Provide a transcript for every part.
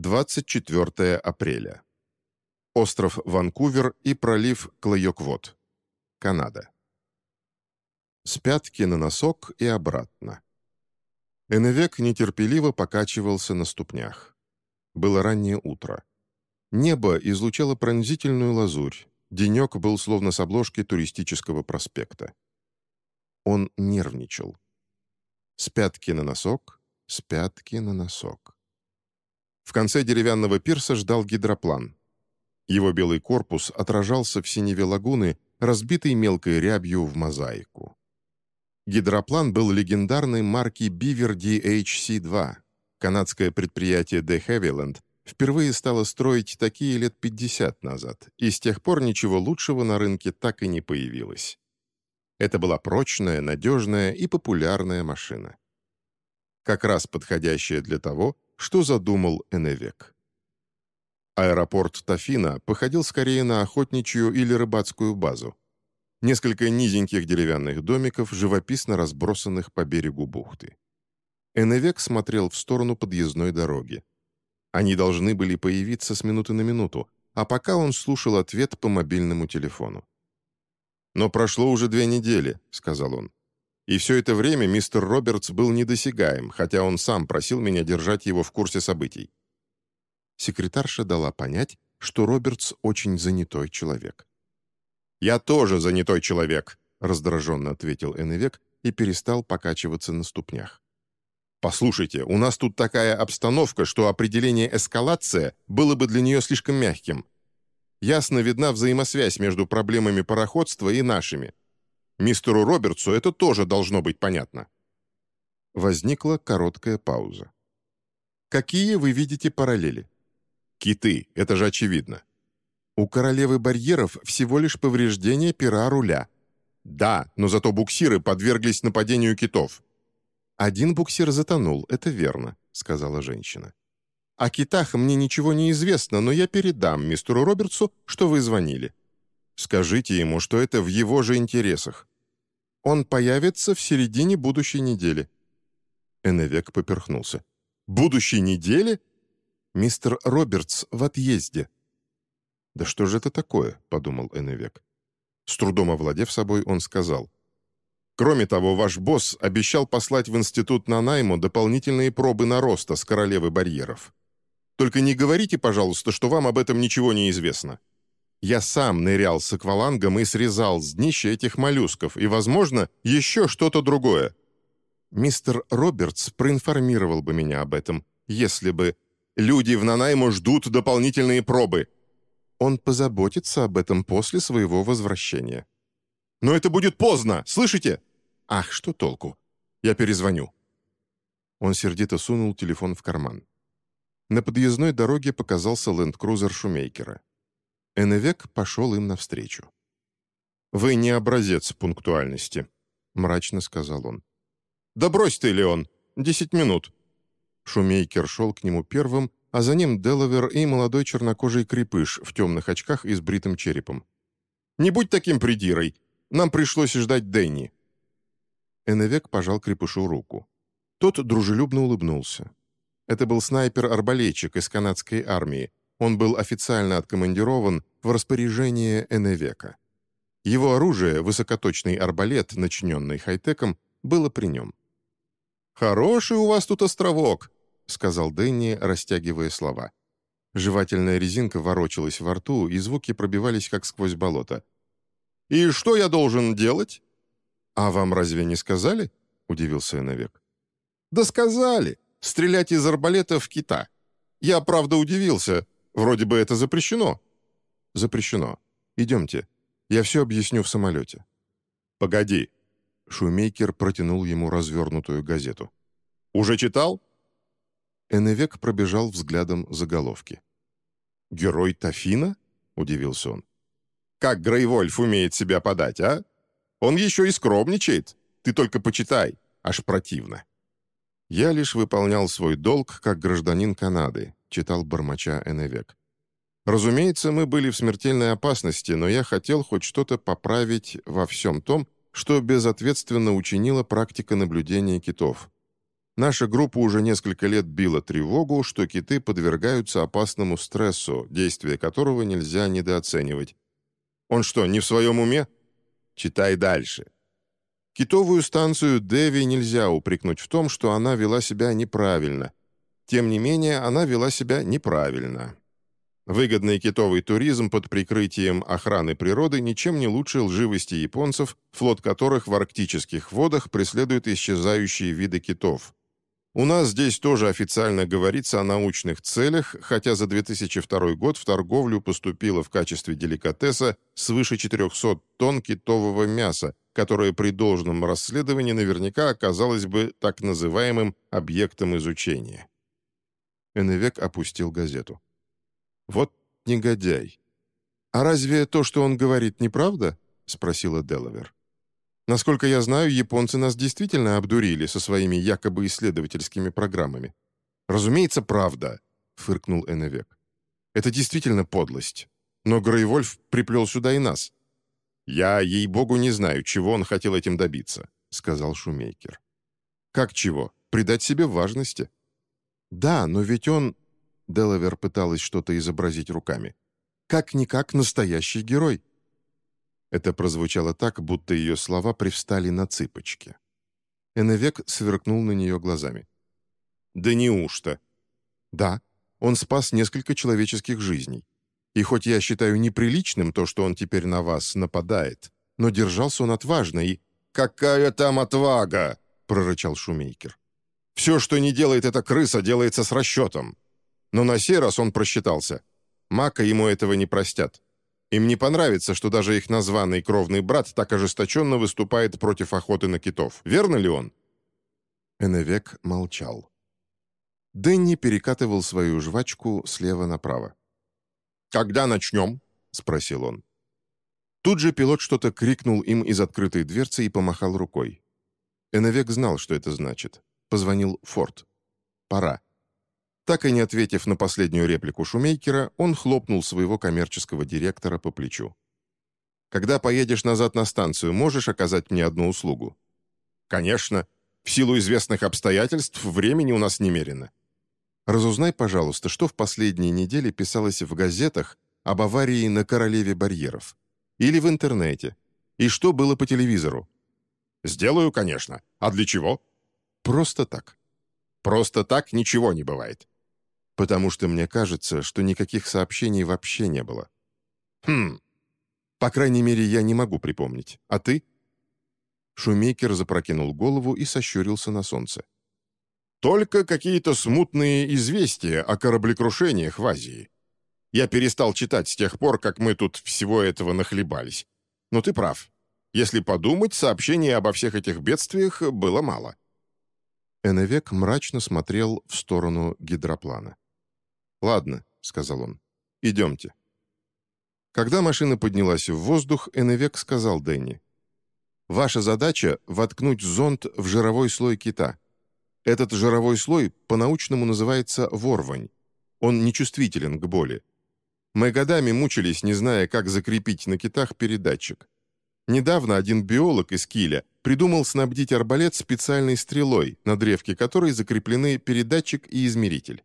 24 апреля. Остров Ванкувер и пролив Клайоквод. Канада. С пятки на носок и обратно. Эневек нетерпеливо покачивался на ступнях. Было раннее утро. Небо излучало пронзительную лазурь. Денек был словно с обложки туристического проспекта. Он нервничал. С пятки на носок, с пятки на носок. В конце деревянного пирса ждал гидроплан. Его белый корпус отражался в синеве лагуны, разбитой мелкой рябью в мозаику. Гидроплан был легендарной марки Beaver DHC-2. Канадское предприятие De Havilland впервые стало строить такие лет 50 назад, и с тех пор ничего лучшего на рынке так и не появилось. Это была прочная, надежная и популярная машина. Как раз подходящая для того, что задумал Эневек. Аэропорт Тафина походил скорее на охотничью или рыбацкую базу. Несколько низеньких деревянных домиков, живописно разбросанных по берегу бухты. Эневек смотрел в сторону подъездной дороги. Они должны были появиться с минуты на минуту, а пока он слушал ответ по мобильному телефону. «Но прошло уже две недели», — сказал он. «И все это время мистер Робертс был недосягаем, хотя он сам просил меня держать его в курсе событий». Секретарша дала понять, что Робертс очень занятой человек. «Я тоже занятой человек», — раздраженно ответил Эннвек и перестал покачиваться на ступнях. «Послушайте, у нас тут такая обстановка, что определение «эскалация» было бы для нее слишком мягким. Ясно видна взаимосвязь между проблемами пароходства и нашими. Мистеру Робертсу это тоже должно быть понятно». Возникла короткая пауза. «Какие вы видите параллели?» «Киты, это же очевидно. У королевы барьеров всего лишь повреждение пера руля. Да, но зато буксиры подверглись нападению китов. Один буксир затонул, это верно, сказала женщина. О китах мне ничего не известно, но я передам мистеру Робертсу, что вы звонили. Скажите ему, что это в его же интересах. Он появится в середине будущей недели». Эннвек поперхнулся. «Будущей недели? Мистер Робертс в отъезде. «Да что же это такое?» — подумал Эннвек. С трудом овладев собой, он сказал. «Кроме того, ваш босс обещал послать в институт на найму дополнительные пробы на роста с королевы барьеров. Только не говорите, пожалуйста, что вам об этом ничего не известно. Я сам нырял с аквалангом и срезал с днища этих моллюсков, и, возможно, еще что-то другое. Мистер Робертс проинформировал бы меня об этом, если бы... Люди в Нанайму ждут дополнительные пробы», он позаботится об этом после своего возвращения. «Но это будет поздно, слышите?» «Ах, что толку? Я перезвоню». Он сердито сунул телефон в карман. На подъездной дороге показался ленд-крузер Шумейкера. Эннвек пошел им навстречу. «Вы не образец пунктуальности», — мрачно сказал он. «Да брось ты, Леон! Десять минут!» Шумейкер шел к нему первым а за ним Делавер и молодой чернокожий крепыш в темных очках и с бритым черепом. «Не будь таким придирой! Нам пришлось ждать Дэнни!» Эннвек пожал крепышу руку. Тот дружелюбно улыбнулся. Это был снайпер-арбалетчик из канадской армии. Он был официально откомандирован в распоряжение Эннвека. Его оружие, высокоточный арбалет, начиненный хай-теком, было при нем. «Хороший у вас тут островок», — сказал Дэнни, растягивая слова. Жевательная резинка ворочалась во рту, и звуки пробивались, как сквозь болото. «И что я должен делать?» «А вам разве не сказали?» — удивился Иновек. «Да сказали. Стрелять из арбалета в кита. Я, правда, удивился. Вроде бы это запрещено». «Запрещено. Идемте. Я все объясню в самолете». «Погоди». Шумейкер протянул ему развернутую газету. «Уже читал?» Эннвек пробежал взглядом заголовки. «Герой Тафина?» — удивился он. «Как Грейвольф умеет себя подать, а? Он еще и скромничает. Ты только почитай, аж противно». «Я лишь выполнял свой долг как гражданин Канады», — читал бормоча Эннвек. «Разумеется, мы были в смертельной опасности, но я хотел хоть что-то поправить во всем том, что безответственно учинила практика наблюдения китов. Наша группа уже несколько лет била тревогу, что киты подвергаются опасному стрессу, действие которого нельзя недооценивать. Он что, не в своем уме? Читай дальше. Китовую станцию Деви нельзя упрекнуть в том, что она вела себя неправильно. Тем не менее, она вела себя неправильно. Выгодный китовый туризм под прикрытием охраны природы ничем не лучше лживости японцев, флот которых в арктических водах преследует исчезающие виды китов. У нас здесь тоже официально говорится о научных целях, хотя за 2002 год в торговлю поступило в качестве деликатеса свыше 400 тонн китового мяса, которое при должном расследовании наверняка оказалось бы так называемым объектом изучения. Эннвек опустил газету. Вот негодяй. «А разве то, что он говорит, неправда?» — спросила Делавер. «Насколько я знаю, японцы нас действительно обдурили со своими якобы исследовательскими программами». «Разумеется, правда», — фыркнул Эннвек. «Это действительно подлость. Но Грейвольф приплел сюда и нас». «Я, ей-богу, не знаю, чего он хотел этим добиться», — сказал Шумейкер. «Как чего? Придать себе важности?» «Да, но ведь он...» Делавер пыталась что-то изобразить руками. «Как-никак настоящий герой». Это прозвучало так, будто ее слова привстали на цыпочки. Эннвек сверкнул на нее глазами. «Да неужто?» «Да, он спас несколько человеческих жизней. И хоть я считаю неприличным то, что он теперь на вас нападает, но держался он отважно и...» «Какая там отвага!» — прорычал Шумейкер. «Все, что не делает эта крыса, делается с расчетом. Но на сей раз он просчитался. Мака ему этого не простят. Им не понравится, что даже их названный кровный брат так ожесточенно выступает против охоты на китов. Верно ли он?» Эннвек молчал. Дэнни перекатывал свою жвачку слева направо. «Когда начнем?» — спросил он. Тут же пилот что-то крикнул им из открытой дверцы и помахал рукой. Эннвек знал, что это значит. Позвонил Форд. «Пора». Так и не ответив на последнюю реплику Шумейкера, он хлопнул своего коммерческого директора по плечу. «Когда поедешь назад на станцию, можешь оказать мне одну услугу?» «Конечно. В силу известных обстоятельств времени у нас немерено». «Разузнай, пожалуйста, что в последние недели писалось в газетах об аварии на Королеве барьеров. Или в интернете. И что было по телевизору?» «Сделаю, конечно. А для чего?» «Просто так». «Просто так ничего не бывает потому что мне кажется, что никаких сообщений вообще не было. Хм. По крайней мере, я не могу припомнить. А ты? Шумейкер запрокинул голову и сощурился на солнце. Только какие-то смутные известия о кораблекрушениях в Азии. Я перестал читать с тех пор, как мы тут всего этого нахлебались. Но ты прав. Если подумать, сообщений обо всех этих бедствиях было мало. Эннвек мрачно смотрел в сторону гидроплана. «Ладно», — сказал он, — «идемте». Когда машина поднялась в воздух, Эннвек сказал Дэнни, «Ваша задача — воткнуть зонд в жировой слой кита. Этот жировой слой по-научному называется ворвань. Он нечувствителен к боли. Мы годами мучились, не зная, как закрепить на китах передатчик. Недавно один биолог из Киля придумал снабдить арбалет специальной стрелой, на древке которой закреплены передатчик и измеритель.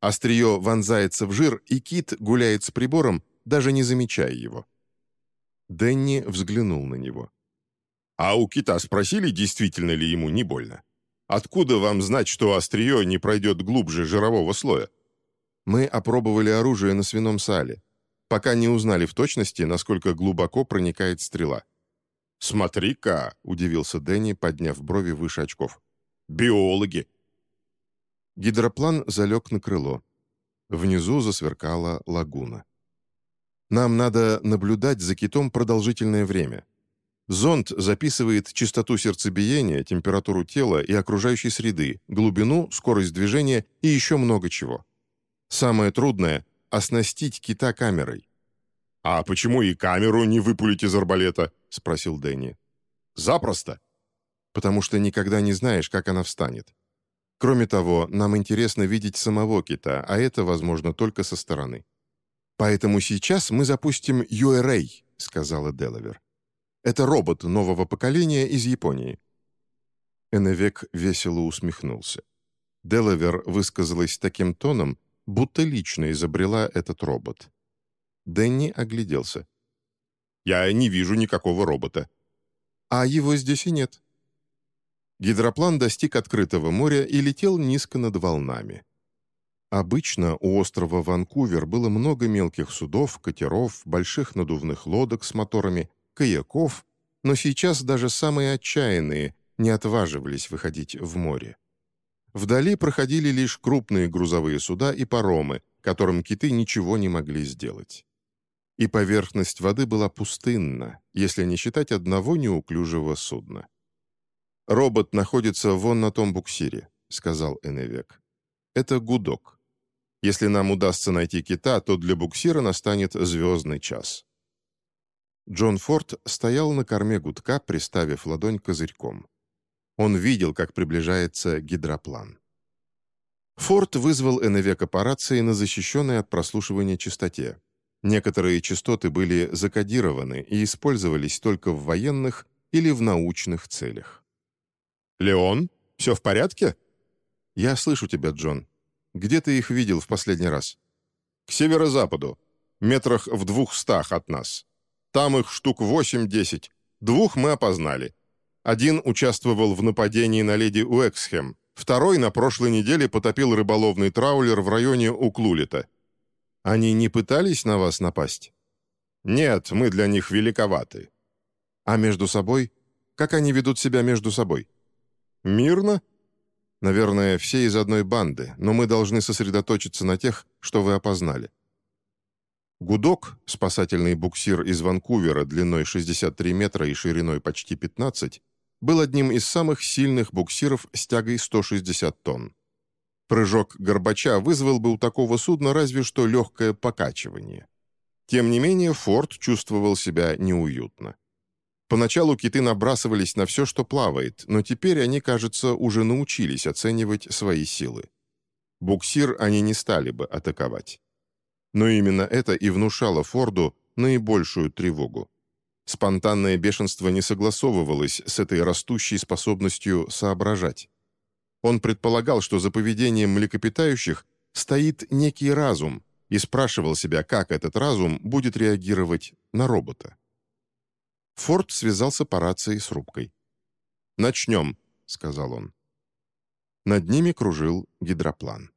Острие вонзается в жир, и кит гуляет с прибором, даже не замечая его. Дэнни взглянул на него. «А у кита спросили, действительно ли ему не больно? Откуда вам знать, что острие не пройдет глубже жирового слоя?» «Мы опробовали оружие на свином сале, пока не узнали в точности, насколько глубоко проникает стрела». «Смотри-ка!» — удивился Дэнни, подняв брови выше очков. «Биологи! Гидроплан залег на крыло. Внизу засверкала лагуна. Нам надо наблюдать за китом продолжительное время. Зонд записывает частоту сердцебиения, температуру тела и окружающей среды, глубину, скорость движения и еще много чего. Самое трудное — оснастить кита камерой. «А почему и камеру не выпулить из арбалета?» — спросил Дэнни. «Запросто». «Потому что никогда не знаешь, как она встанет. Кроме того, нам интересно видеть самого кита, а это возможно только со стороны. «Поэтому сейчас мы запустим URA», — сказала Делавер. «Это робот нового поколения из Японии». Эннвек весело усмехнулся. Делавер высказалась таким тоном, будто лично изобрела этот робот. Дэнни огляделся. «Я не вижу никакого робота». «А его здесь и нет». Гидроплан достиг открытого моря и летел низко над волнами. Обычно у острова Ванкувер было много мелких судов, катеров, больших надувных лодок с моторами, каяков, но сейчас даже самые отчаянные не отваживались выходить в море. Вдали проходили лишь крупные грузовые суда и паромы, которым киты ничего не могли сделать. И поверхность воды была пустынна, если не считать одного неуклюжего судна. «Робот находится вон на том буксире», — сказал Эневек. «Это гудок. Если нам удастся найти кита, то для буксира настанет звездный час». Джон Форд стоял на корме гудка, приставив ладонь козырьком. Он видел, как приближается гидроплан. Форд вызвал Эневека по рации на защищенной от прослушивания частоте. Некоторые частоты были закодированы и использовались только в военных или в научных целях. «Леон, все в порядке?» «Я слышу тебя, Джон. Где ты их видел в последний раз?» «К северо-западу, метрах в двухстах от нас. Там их штук восемь-десять. Двух мы опознали. Один участвовал в нападении на леди Уэксхем, второй на прошлой неделе потопил рыболовный траулер в районе Уклулита. Они не пытались на вас напасть? Нет, мы для них великоваты. А между собой? Как они ведут себя между собой? Мирно? Наверное, все из одной банды, но мы должны сосредоточиться на тех, что вы опознали. Гудок, спасательный буксир из Ванкувера длиной 63 метра и шириной почти 15, был одним из самых сильных буксиров с тягой 160 тонн. Прыжок Горбача вызвал бы у такого судна разве что легкое покачивание. Тем не менее, Форд чувствовал себя неуютно. Поначалу киты набрасывались на все, что плавает, но теперь они, кажется, уже научились оценивать свои силы. Буксир они не стали бы атаковать. Но именно это и внушало Форду наибольшую тревогу. Спонтанное бешенство не согласовывалось с этой растущей способностью соображать. Он предполагал, что за поведением млекопитающих стоит некий разум, и спрашивал себя, как этот разум будет реагировать на робота. Форд связался по рации с рубкой. «Начнем», — сказал он. Над ними кружил гидроплан.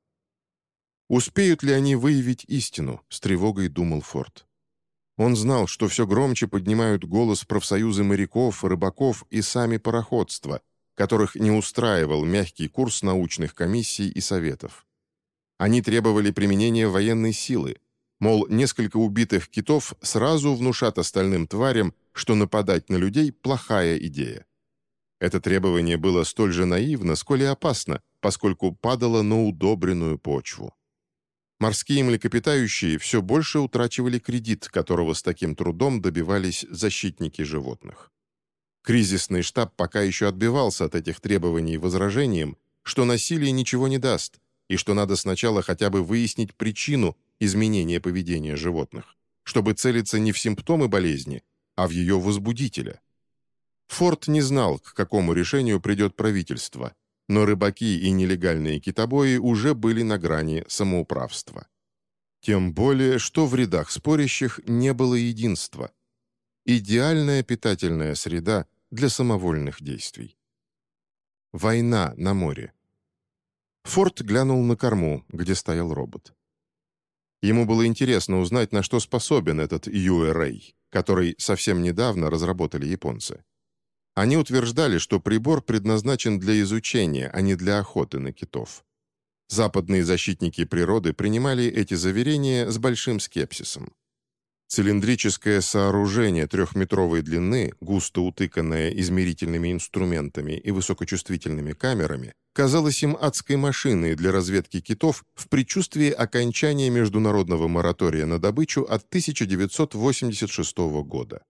Успеют ли они выявить истину, с тревогой думал Форд. Он знал, что все громче поднимают голос профсоюзы моряков, рыбаков и сами пароходства, которых не устраивал мягкий курс научных комиссий и советов. Они требовали применения военной силы, мол, несколько убитых китов сразу внушат остальным тварям, что нападать на людей – плохая идея. Это требование было столь же наивно, сколь и опасно, поскольку падало на удобренную почву. Морские млекопитающие все больше утрачивали кредит, которого с таким трудом добивались защитники животных. Кризисный штаб пока еще отбивался от этих требований возражением, что насилие ничего не даст, и что надо сначала хотя бы выяснить причину изменения поведения животных, чтобы целиться не в симптомы болезни, а в ее возбудителя. Форд не знал, к какому решению придет правительство, но рыбаки и нелегальные китобои уже были на грани самоуправства. Тем более, что в рядах спорящих не было единства. Идеальная питательная среда для самовольных действий. Война на море. Форд глянул на корму, где стоял робот. Ему было интересно узнать, на что способен этот URA, который совсем недавно разработали японцы. Они утверждали, что прибор предназначен для изучения, а не для охоты на китов. Западные защитники природы принимали эти заверения с большим скепсисом. Цилиндрическое сооружение трехметровой длины, густо утыканное измерительными инструментами и высокочувствительными камерами, казалось им адской машиной для разведки китов в предчувствии окончания международного моратория на добычу от 1986 года.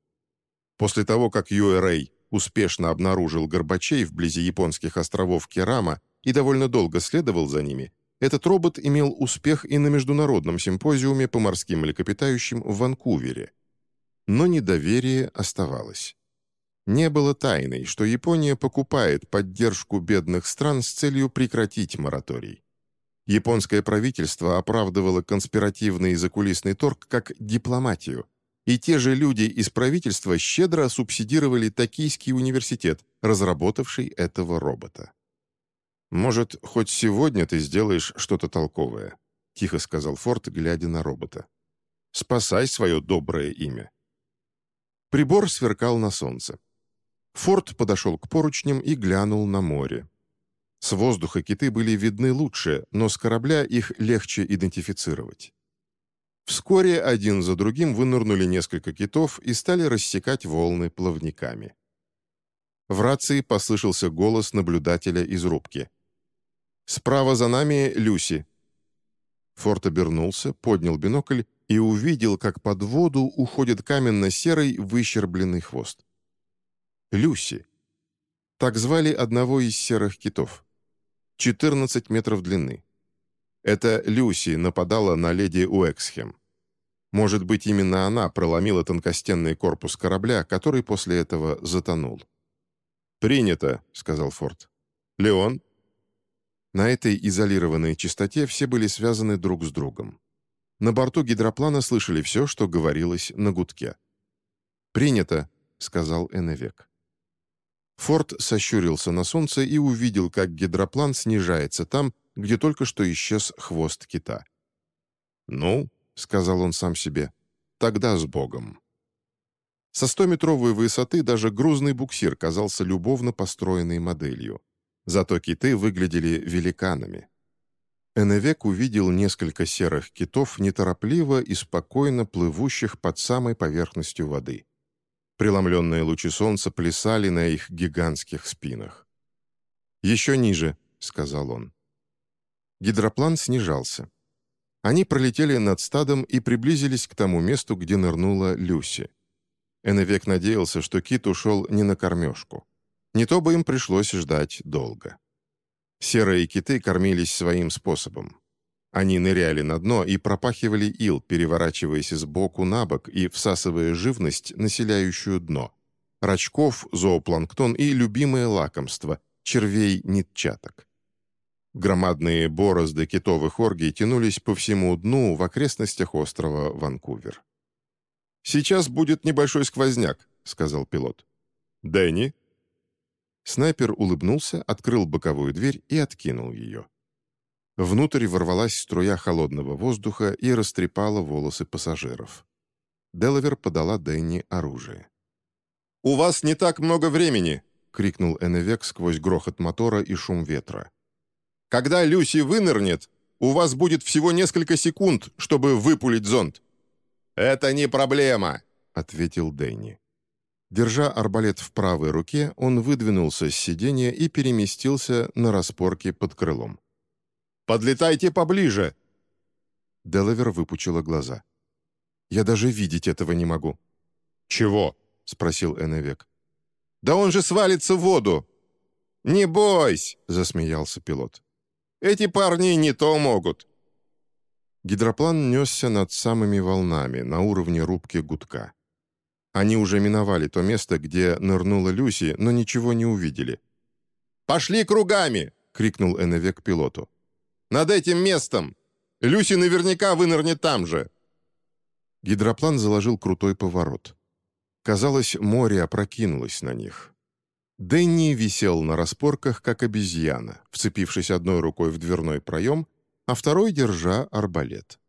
После того, как URA успешно обнаружил Горбачей вблизи японских островов Керама и довольно долго следовал за ними, этот робот имел успех и на международном симпозиуме по морским млекопитающим в Ванкувере. Но недоверие оставалось. Не было тайной, что Япония покупает поддержку бедных стран с целью прекратить мораторий. Японское правительство оправдывало конспиративный и закулисный торг как дипломатию, и те же люди из правительства щедро субсидировали Токийский университет, разработавший этого робота. «Может, хоть сегодня ты сделаешь что-то толковое», — тихо сказал Форд, глядя на робота. «Спасай свое доброе имя». Прибор сверкал на солнце. Форд подошел к поручням и глянул на море. С воздуха киты были видны лучше, но с корабля их легче идентифицировать. Вскоре один за другим вынырнули несколько китов и стали рассекать волны плавниками. В рации послышался голос наблюдателя из рубки. «Справа за нами Люси». Форд обернулся, поднял бинокль и увидел, как под воду уходит каменно-серый выщербленный хвост. Люси. Так звали одного из серых китов. 14 метров длины. Это Люси нападала на леди Уэксхем. Может быть, именно она проломила тонкостенный корпус корабля, который после этого затонул. «Принято», — сказал Форд. «Леон?» На этой изолированной частоте все были связаны друг с другом. На борту гидроплана слышали все, что говорилось на гудке. «Принято», — сказал Эннвек. Форд сощурился на солнце и увидел, как гидроплан снижается там, где только что исчез хвост кита. «Ну», — сказал он сам себе, — «тогда с Богом». Со стометровой высоты даже грузный буксир казался любовно построенной моделью. Зато киты выглядели великанами. Эневек увидел несколько серых китов, неторопливо и спокойно плывущих под самой поверхностью воды. Преломленные лучи солнца плясали на их гигантских спинах. «Еще ниже», — сказал он. Гидроплан снижался. Они пролетели над стадом и приблизились к тому месту, где нырнула Люси. Эннвек надеялся, что кит ушел не на кормежку. Не то бы им пришлось ждать долго. Серые киты кормились своим способом. Они ныряли на дно и пропахивали ил, переворачиваясь с боку на бок и всасывая живность, населяющую дно. Рачков, зоопланктон и любимое лакомство – червей-нитчаток. Громадные борозды китовых оргий тянулись по всему дну в окрестностях острова Ванкувер. «Сейчас будет небольшой сквозняк», — сказал пилот. «Дэнни?» Снайпер улыбнулся, открыл боковую дверь и откинул ее. Внутрь ворвалась струя холодного воздуха и растрепала волосы пассажиров. Делавер подала Дэнни оружие. «У вас не так много времени!» — крикнул Эннвек сквозь грохот мотора и шум ветра. «Когда Люси вынырнет, у вас будет всего несколько секунд, чтобы выпулить зонд». «Это не проблема», — ответил Дэнни. Держа арбалет в правой руке, он выдвинулся с сиденья и переместился на распорке под крылом. Подлетайте поближе!» Делавер выпучила глаза. «Я даже видеть этого не могу». «Чего?» — спросил Эннвек. «Да он же свалится в воду!» «Не бойся!» — засмеялся пилот. «Эти парни не то могут!» Гидроплан несся над самыми волнами, на уровне рубки гудка. Они уже миновали то место, где нырнула Люси, но ничего не увидели. «Пошли кругами!» — крикнул Эннвек пилоту. Над этим местом! Люси наверняка вынырнет там же!» Гидроплан заложил крутой поворот. Казалось, море опрокинулось на них. Дэнни висел на распорках, как обезьяна, вцепившись одной рукой в дверной проем, а второй держа арбалет.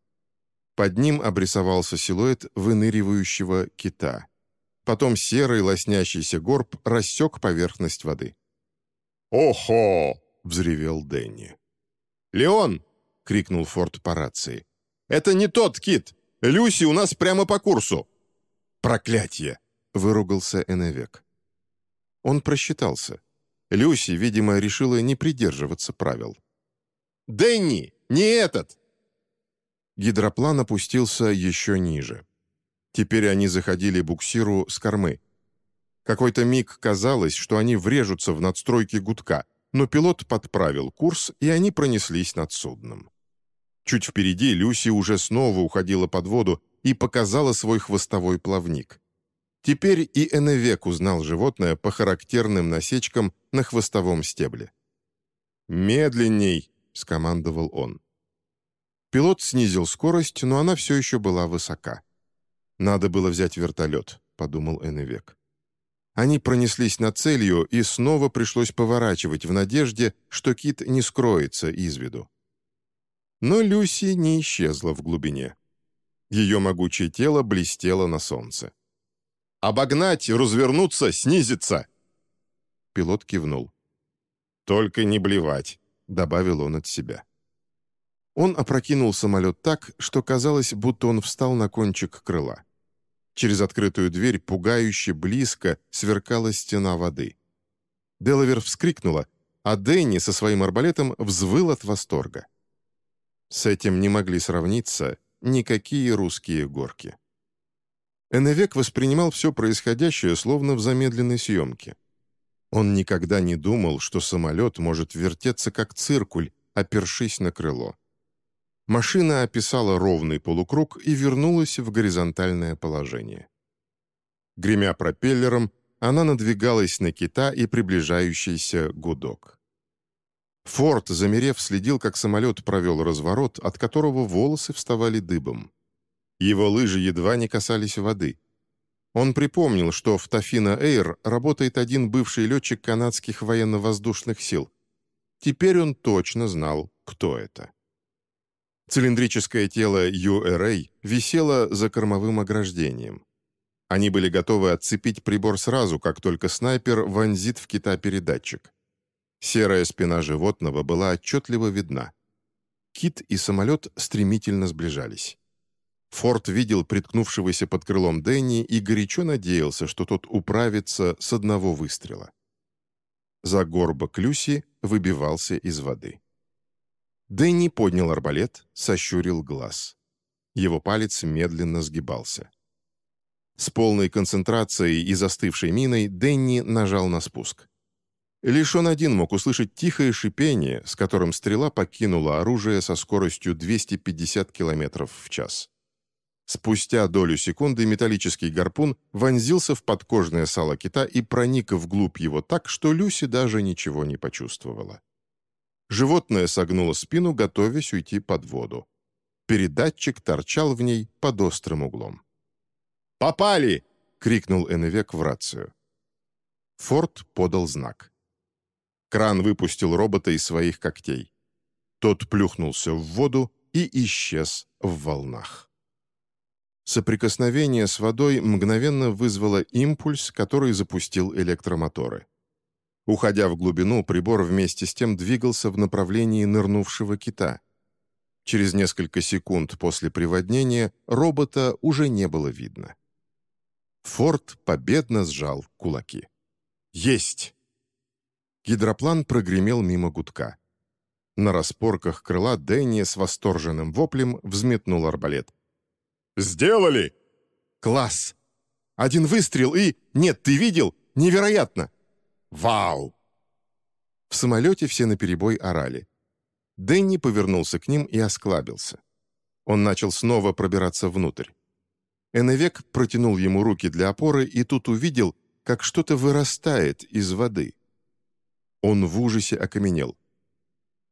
Под ним обрисовался силуэт выныривающего кита. Потом серый лоснящийся горб рассек поверхность воды. «Охо!» — взревел Дэнни. «Леон!» — крикнул Форд по рации. «Это не тот кит! Люси у нас прямо по курсу!» «Проклятье!» — выругался Эневек. Он просчитался. Люси, видимо, решила не придерживаться правил. «Дэнни! Не этот!» Гидроплан опустился еще ниже. Теперь они заходили буксиру с кормы. Какой-то миг казалось, что они врежутся в надстройки гудка — но пилот подправил курс, и они пронеслись над судном. Чуть впереди Люси уже снова уходила под воду и показала свой хвостовой плавник. Теперь и Эневек узнал животное по характерным насечкам на хвостовом стебле. «Медленней!» — скомандовал он. Пилот снизил скорость, но она все еще была высока. «Надо было взять вертолет», — подумал Эневек. Они пронеслись над целью, и снова пришлось поворачивать в надежде, что кит не скроется из виду. Но Люси не исчезла в глубине. Ее могучее тело блестело на солнце. «Обогнать, развернуться, снизиться!» Пилот кивнул. «Только не блевать», — добавил он от себя. Он опрокинул самолет так, что казалось, будто он встал на кончик крыла. Через открытую дверь пугающе близко сверкала стена воды. Делавер вскрикнула, а Дэнни со своим арбалетом взвыл от восторга. С этим не могли сравниться никакие русские горки. Эннвек воспринимал все происходящее словно в замедленной съемке. Он никогда не думал, что самолет может вертеться как циркуль, опершись на крыло. Машина описала ровный полукруг и вернулась в горизонтальное положение. Гремя пропеллером, она надвигалась на кита и приближающийся гудок. Форд, замерев, следил, как самолет провел разворот, от которого волосы вставали дыбом. Его лыжи едва не касались воды. Он припомнил, что в Тафина Эйр работает один бывший летчик канадских военно-воздушных сил. Теперь он точно знал, кто это. Цилиндрическое тело URA висело за кормовым ограждением. Они были готовы отцепить прибор сразу, как только снайпер вонзит в кита передатчик. Серая спина животного была отчетливо видна. Кит и самолет стремительно сближались. Форд видел приткнувшегося под крылом Дэнни и горячо надеялся, что тот управится с одного выстрела. За горбок Люси выбивался из воды. Дэнни поднял арбалет, сощурил глаз. Его палец медленно сгибался. С полной концентрацией и застывшей миной Дэнни нажал на спуск. Лишь он один мог услышать тихое шипение, с которым стрела покинула оружие со скоростью 250 км в час. Спустя долю секунды металлический гарпун вонзился в подкожное сало кита и проник вглубь его так, что Люси даже ничего не почувствовала. Животное согнуло спину, готовясь уйти под воду. Передатчик торчал в ней под острым углом. «Попали!» — крикнул Эннвек в рацию. Форд подал знак. Кран выпустил робота из своих когтей. Тот плюхнулся в воду и исчез в волнах. Соприкосновение с водой мгновенно вызвало импульс, который запустил электромоторы. Уходя в глубину, прибор вместе с тем двигался в направлении нырнувшего кита. Через несколько секунд после приводнения робота уже не было видно. Форд победно сжал кулаки. «Есть!» Гидроплан прогремел мимо гудка. На распорках крыла Дэнни с восторженным воплем взметнул арбалет. «Сделали!» «Класс! Один выстрел и... Нет, ты видел? Невероятно!» «Вау!» В самолете все наперебой орали. Дэнни повернулся к ним и осклабился. Он начал снова пробираться внутрь. Эннвек протянул ему руки для опоры и тут увидел, как что-то вырастает из воды. Он в ужасе окаменел.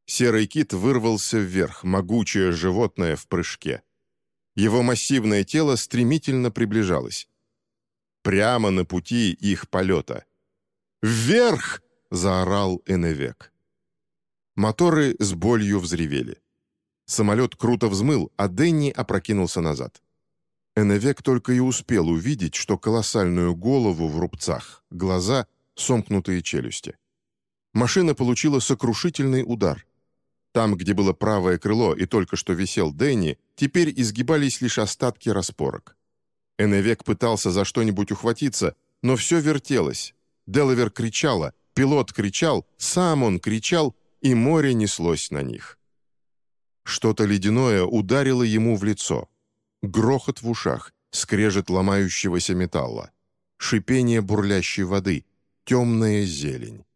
Серый кит вырвался вверх, могучее животное в прыжке. Его массивное тело стремительно приближалось. Прямо на пути их полета. «Вверх!» — заорал Эневек. Моторы с болью взревели. Самолет круто взмыл, а Денни опрокинулся назад. Эневек только и успел увидеть, что колоссальную голову в рубцах, глаза, сомкнутые челюсти. Машина получила сокрушительный удар. Там, где было правое крыло и только что висел Дэнни, теперь изгибались лишь остатки распорок. Эневек пытался за что-нибудь ухватиться, но все вертелось. Делавер кричала, пилот кричал, сам он кричал, и море неслось на них. Что-то ледяное ударило ему в лицо. Грохот в ушах, скрежет ломающегося металла, шипение бурлящей воды, темная зелень.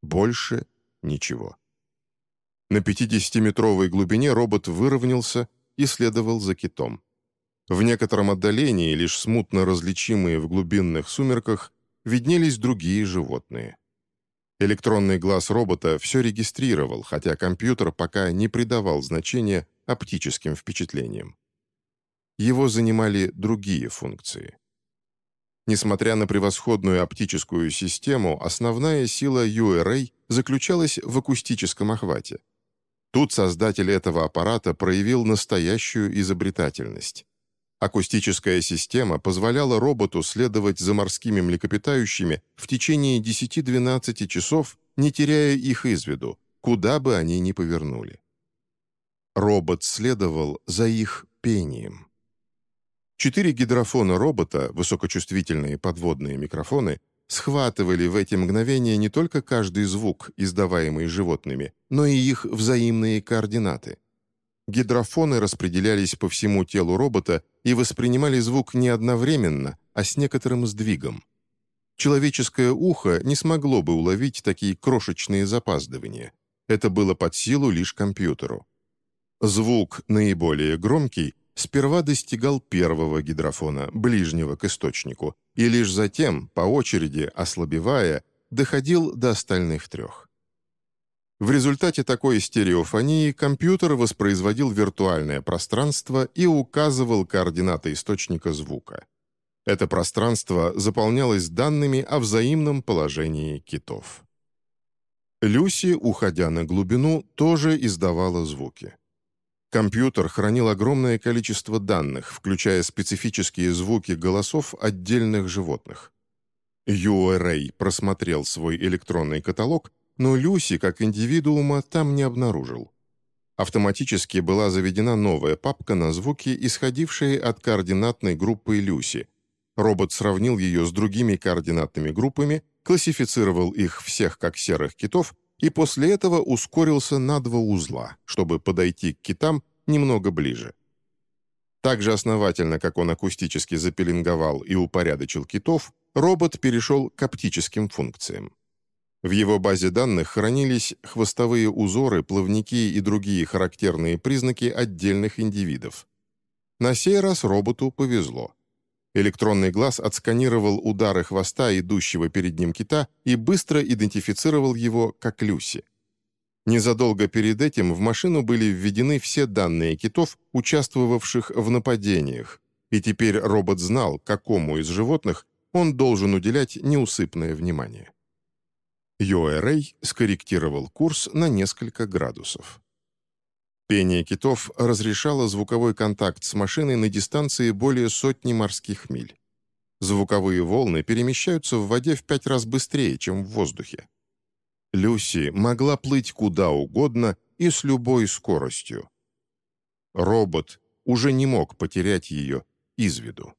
Больше ничего. На 50-метровой глубине робот выровнялся и следовал за китом. В некотором отдалении, лишь смутно различимые в глубинных сумерках, виднелись другие животные. Электронный глаз робота все регистрировал, хотя компьютер пока не придавал значения оптическим впечатлениям. Его занимали другие функции. Несмотря на превосходную оптическую систему, основная сила URA заключалась в акустическом охвате. Тут создатель этого аппарата проявил настоящую изобретательность. Акустическая система позволяла роботу следовать за морскими млекопитающими в течение 10-12 часов, не теряя их из виду, куда бы они ни повернули. Робот следовал за их пением. Четыре гидрофона робота, высокочувствительные подводные микрофоны, схватывали в эти мгновения не только каждый звук, издаваемый животными, но и их взаимные координаты. Гидрофоны распределялись по всему телу робота и воспринимали звук не одновременно, а с некоторым сдвигом. Человеческое ухо не смогло бы уловить такие крошечные запаздывания. Это было под силу лишь компьютеру. Звук, наиболее громкий, сперва достигал первого гидрофона, ближнего к источнику, и лишь затем, по очереди, ослабевая, доходил до остальных трех. В результате такой стереофонии компьютер воспроизводил виртуальное пространство и указывал координаты источника звука. Это пространство заполнялось данными о взаимном положении китов. Люси, уходя на глубину, тоже издавала звуки. Компьютер хранил огромное количество данных, включая специфические звуки голосов отдельных животных. URA просмотрел свой электронный каталог, но Люси, как индивидуума, там не обнаружил. Автоматически была заведена новая папка на звуки, исходившие от координатной группы Люси. Робот сравнил ее с другими координатными группами, классифицировал их всех как серых китов и после этого ускорился на два узла, чтобы подойти к китам немного ближе. Так же основательно, как он акустически запеленговал и упорядочил китов, робот перешел к оптическим функциям. В его базе данных хранились хвостовые узоры, плавники и другие характерные признаки отдельных индивидов. На сей раз роботу повезло. Электронный глаз отсканировал удары хвоста идущего перед ним кита и быстро идентифицировал его как Люси. Незадолго перед этим в машину были введены все данные китов, участвовавших в нападениях, и теперь робот знал, какому из животных он должен уделять неусыпное внимание. URA скорректировал курс на несколько градусов. Пение китов разрешало звуковой контакт с машиной на дистанции более сотни морских миль. Звуковые волны перемещаются в воде в пять раз быстрее, чем в воздухе. Люси могла плыть куда угодно и с любой скоростью. Робот уже не мог потерять ее из виду.